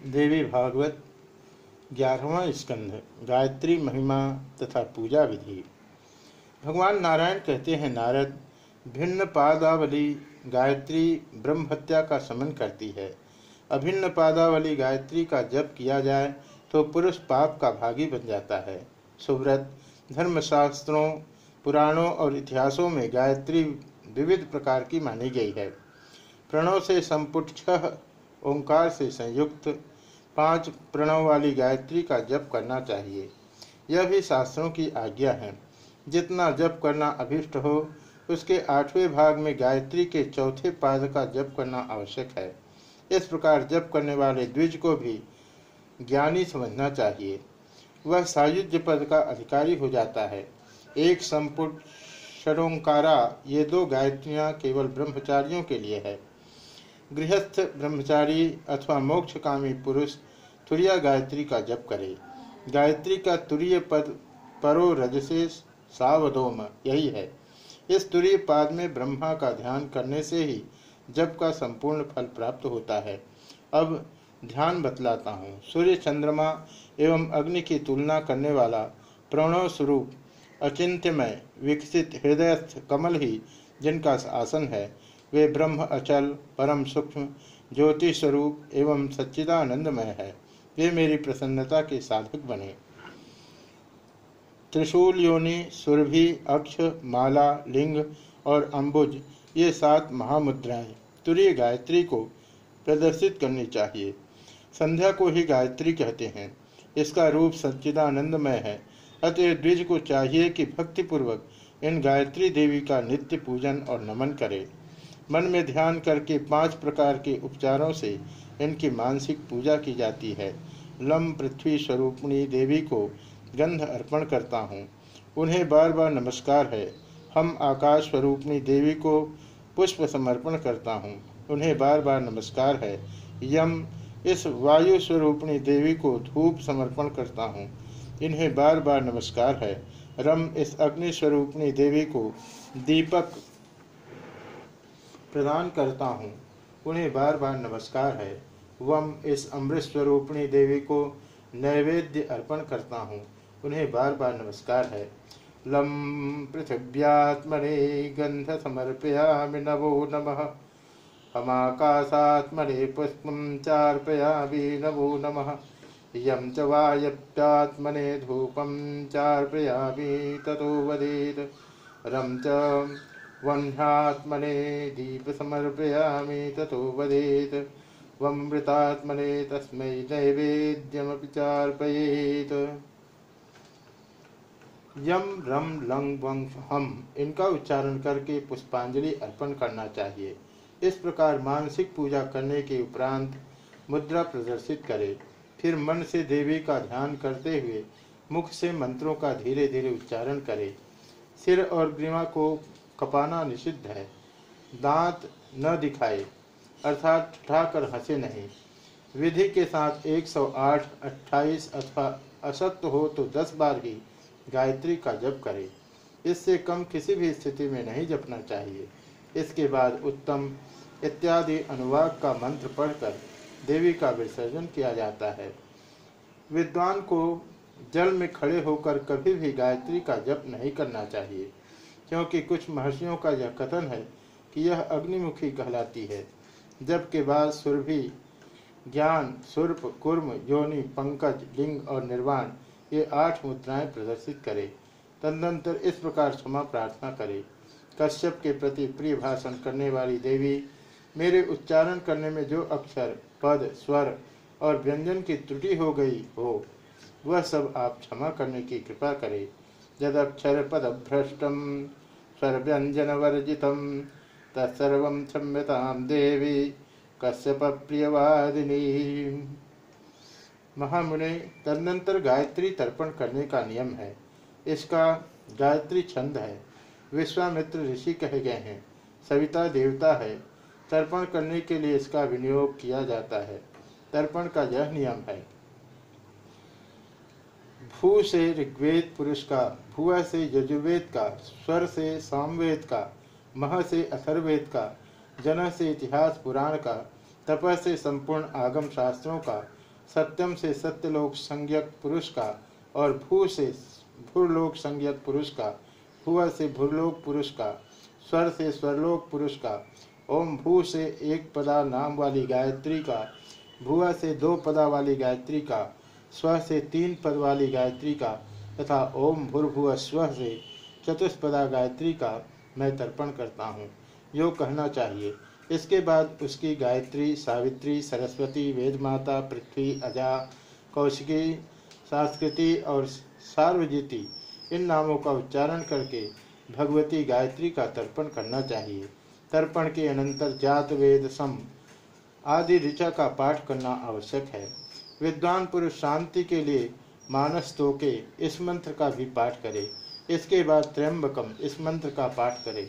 देवी भागवत ग्यारहवा स्कंध, गायत्री महिमा तथा पूजा विधि। भगवान नारायण कहते हैं, नारद, भिन्न पादावली गायत्री ब्रह्म हत्या का समन करती है। अभिन्न पादावली गायत्री का जप किया जाए तो पुरुष पाप का भागी बन जाता है। सुव्रत, धर्मशास्त्रों, पुराणों और इतिहासों में गायत्री विविध प्रकार की मानी गई है। प्रणव से संपुट छह ओंकार से संयुक्त पाँच प्रणव वाली गायत्री का जप करना चाहिए। यह भी शास्त्रों की आज्ञा है। जितना जप करना अभिष्ट हो, उसके आठवें भाग में गायत्री के चौथे पाद का जप करना आवश्यक है। इस प्रकार जप करने वाले द्विज को भी ज्ञानी समझना चाहिए। वह सायुज्य पद का अधिकारी हो जाता है। एक संपुट षडोंकारा ये दो गायत्रियाँ केवल ब्रह्मचारियों के लिए है। गृहस्थ ब्रह्मचारी अथवा मोक्षकामी पुरुष तुरिया गायत्री का जप करे। गायत्री का तुरीय पद परो रजसे सावधोम, यही है। इस तुरीय पाद में ब्रह्मा का ध्यान करने से ही जप का संपूर्ण फल प्राप्त होता है। अब ध्यान बतलाता हूँ। सूर्य चंद्रमा एवं अग्नि की तुलना करने वाला प्रणव स्वरूप अचिंत्यमय, विकसित, हृदयस्थ, कमल ही जिनका आसन है वे ब्रह्म, अचल, परम, सूक्ष्म ज्योति स्वरूप एवं सच्चिदानंदमय है। वे मेरी प्रसन्नता के साधक बने। त्रिशूल, योनि, सुरभि, अक्ष, माला, लिंग और अंबुज, ये सात महामुद्राएँ तुरीय गायत्री को प्रदर्शित करनी चाहिए। संध्या को ही गायत्री कहते हैं। इसका रूप सच्चिदानंदमय है। अतः द्विज को चाहिए कि भक्तिपूर्वक इन गायत्री देवी का नित्य पूजन और नमन करे। मन में ध्यान करके पाँच प्रकार के उपचारों से इनकी मानसिक पूजा की जाती है। लम पृथ्वी स्वरूपणी देवी को गंध अर्पण करता हूँ। उन्हें बार बार नमस्कार है। हम आकाश स्वरूपणी देवी को पुष्प समर्पण करता हूँ। उन्हें बार बार नमस्कार है। यम इस वायु स्वरूपणी देवी को धूप समर्पण करता हूँ। इन्हें बार बार नमस्कार है। रम इस अग्नि स्वरूपणी देवी को दीपक प्रदान करता हूँ। उन्हें बार बार नमस्कार है। वम इस अमृत स्वरूपणी देवी को नैवेद्य अर्पण करता हूँ। उन्हें बार बार नमस्कार है। लम पृथिव्यात्मने गंध समर्पयामि नवो नमः। हमाकाशात्मने पुष्प चार्पयामि नवो नमः। यम च वायव्यात्मने धूपम चार्पयामि ततो वदेत्। रम च वह्नात्मने दीप समर्पयामि तथो वदेत्। वमृतात्मने तस्मै नैवेद्यमपि चार्पयेत्। यम रम लंग वंग हम इनका उच्चारण करके पुष्पांजलि अर्पण करना चाहिए। इस प्रकार मानसिक पूजा करने के उपरांत मुद्रा प्रदर्शित करे। फिर मन से देवी का ध्यान करते हुए मुख से मंत्रों का धीरे धीरे उच्चारण करे। सिर और ग्रीवा को कपाना निषिद्ध है। दांत न दिखाए अर्थात ठठाकर हंसे नहीं। विधि के साथ 108, 28 अथवा असक्त हो तो 10 बार ही गायत्री का जप करे। इससे कम किसी भी स्थिति में नहीं जपना चाहिए। इसके बाद उत्तम इत्यादि अनुवाद का मंत्र पढ़कर देवी का विसर्जन किया जाता है। विद्वान को जल में खड़े होकर कभी भी गायत्री का जप नहीं करना चाहिए। क्योंकि कुछ महर्षियों का यह कथन है कि यह अग्निमुखी कहलाती है, जबकि बाद सुरभि, ज्ञान सुर्प कुर्म, योनि, पंकज, लिंग और निर्वाण, ये आठ मुद्राएँ प्रदर्शित करे। तदनंतर इस प्रकार क्षमा प्रार्थना करे। कश्यप के प्रति प्रिय भाषण करने वाली देवी, मेरे उच्चारण करने में जो अक्षर, पद, स्वर और व्यंजन की त्रुटि हो गई हो, वह सब आप क्षमा करने की कृपा करें। जदक्षर पद भ्रष्टम स्वर्व्यंजनवर्जित तत्सर्व क्षम्यताम देवी कश्यप प्रियवादिनी महामुनि, तदनंतर गायत्री तर्पण करने का नियम है। इसका गायत्री छंद है। विश्वामित्र ऋषि कहे गए हैं, सविता देवता है। तर्पण करने के लिए इसका विनियोग किया जाता है। तर्पण का यह नियम है भू से ऋग्वेद पुरुष का, भुआ से यजुर्वेद का, स्वर से सामवेद का, मह से अथर्वेद का जन से इतिहास पुराण का तप से संपूर्ण आगम शास्त्रों का सत्यम से सत्यलोक संज्ञक पुरुष का और भू से भूलोक संज्ञक पुरुष का, भुआ से भूलोक पुरुष का, स्वर से स्वरलोक पुरुष का, ओम भू से एक पदा नाम वाली गायत्री का, भुआ से दो पदा वाली गायत्री का स्व से तीन पद वाली गायत्री का तथा ओम भूर्भुव स्व से चतुष्पदा गायत्री का मैं तर्पण करता हूँ। यो कहना चाहिए। इसके बाद उसकी गायत्री सावित्री सरस्वती वेदमाता पृथ्वी अजा कौशिकी संस्कृति और सार्वजिति इन नामों का उच्चारण करके भगवती गायत्री का तर्पण करना चाहिए। तर्पण के अनंतर जात वेद सम आदि ऋचा का पाठ करना आवश्यक है। विद्वान पुरुष शांति के लिए मानस तो के इस मंत्र का भी पाठ करे। इसके बाद त्र्यंबकम इस मंत्र का पाठ करे।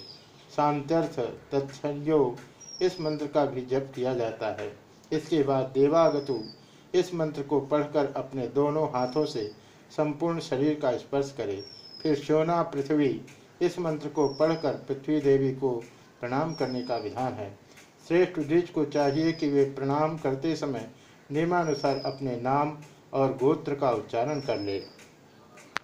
शांत्यर्थ तत्संयोग इस मंत्र का भी जप किया जाता है। इसके बाद देवागतु इस मंत्र को पढ़कर अपने दोनों हाथों से संपूर्ण शरीर का स्पर्श करे। फिर सोना पृथ्वी इस मंत्र को पढ़कर पृथ्वी देवी को प्रणाम करने का विधान है। श्रेष्ठ द्विज को चाहिए कि वे प्रणाम करते समय नियमानुसार अपने नाम और गोत्र का उच्चारण कर ले।